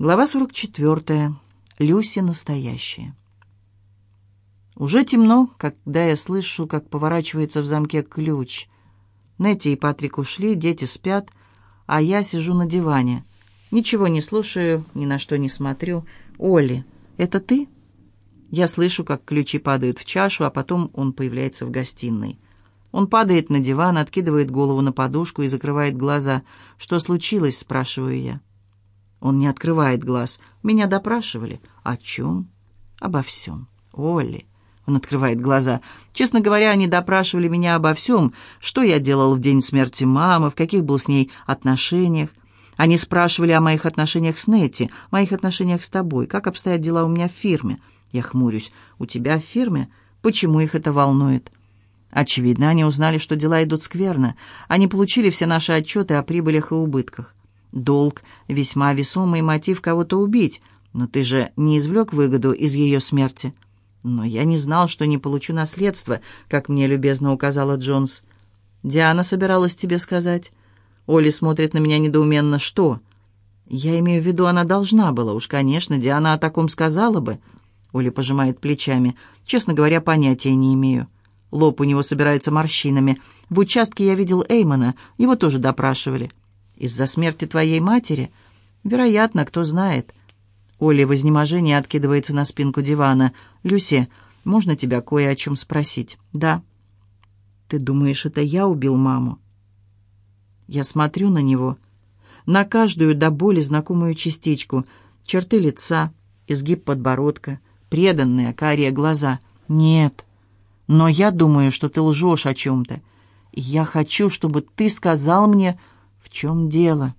Глава 44. Люси настоящая. Уже темно, когда я слышу, как поворачивается в замке ключ. Нетти и Патрик ушли, дети спят, а я сижу на диване. Ничего не слушаю, ни на что не смотрю. «Оли, это ты?» Я слышу, как ключи падают в чашу, а потом он появляется в гостиной. Он падает на диван, откидывает голову на подушку и закрывает глаза. «Что случилось?» – спрашиваю я. Он не открывает глаз. Меня допрашивали. О чем? Обо всем. Олли. Он открывает глаза. Честно говоря, они допрашивали меня обо всем. Что я делал в день смерти мамы, в каких был с ней отношениях. Они спрашивали о моих отношениях с Нетти, моих отношениях с тобой, как обстоят дела у меня в фирме. Я хмурюсь. У тебя в фирме? Почему их это волнует? Очевидно, они узнали, что дела идут скверно. Они получили все наши отчеты о прибылях и убытках. Долг — весьма весомый мотив кого-то убить, но ты же не извлек выгоду из ее смерти. Но я не знал, что не получу наследство, как мне любезно указала Джонс. Диана собиралась тебе сказать. Оли смотрит на меня недоуменно. Что? Я имею в виду, она должна была. Уж, конечно, Диана о таком сказала бы. Оли пожимает плечами. Честно говоря, понятия не имею. Лоб у него собирается морщинами. В участке я видел Эймона, его тоже допрашивали. Из-за смерти твоей матери? Вероятно, кто знает. Оля в изнеможении откидывается на спинку дивана. «Люси, можно тебя кое о чем спросить?» «Да». «Ты думаешь, это я убил маму?» Я смотрю на него, на каждую до боли знакомую частичку, черты лица, изгиб подбородка, преданные карие глаза. «Нет, но я думаю, что ты лжешь о чем-то. Я хочу, чтобы ты сказал мне...» «В чем дело?»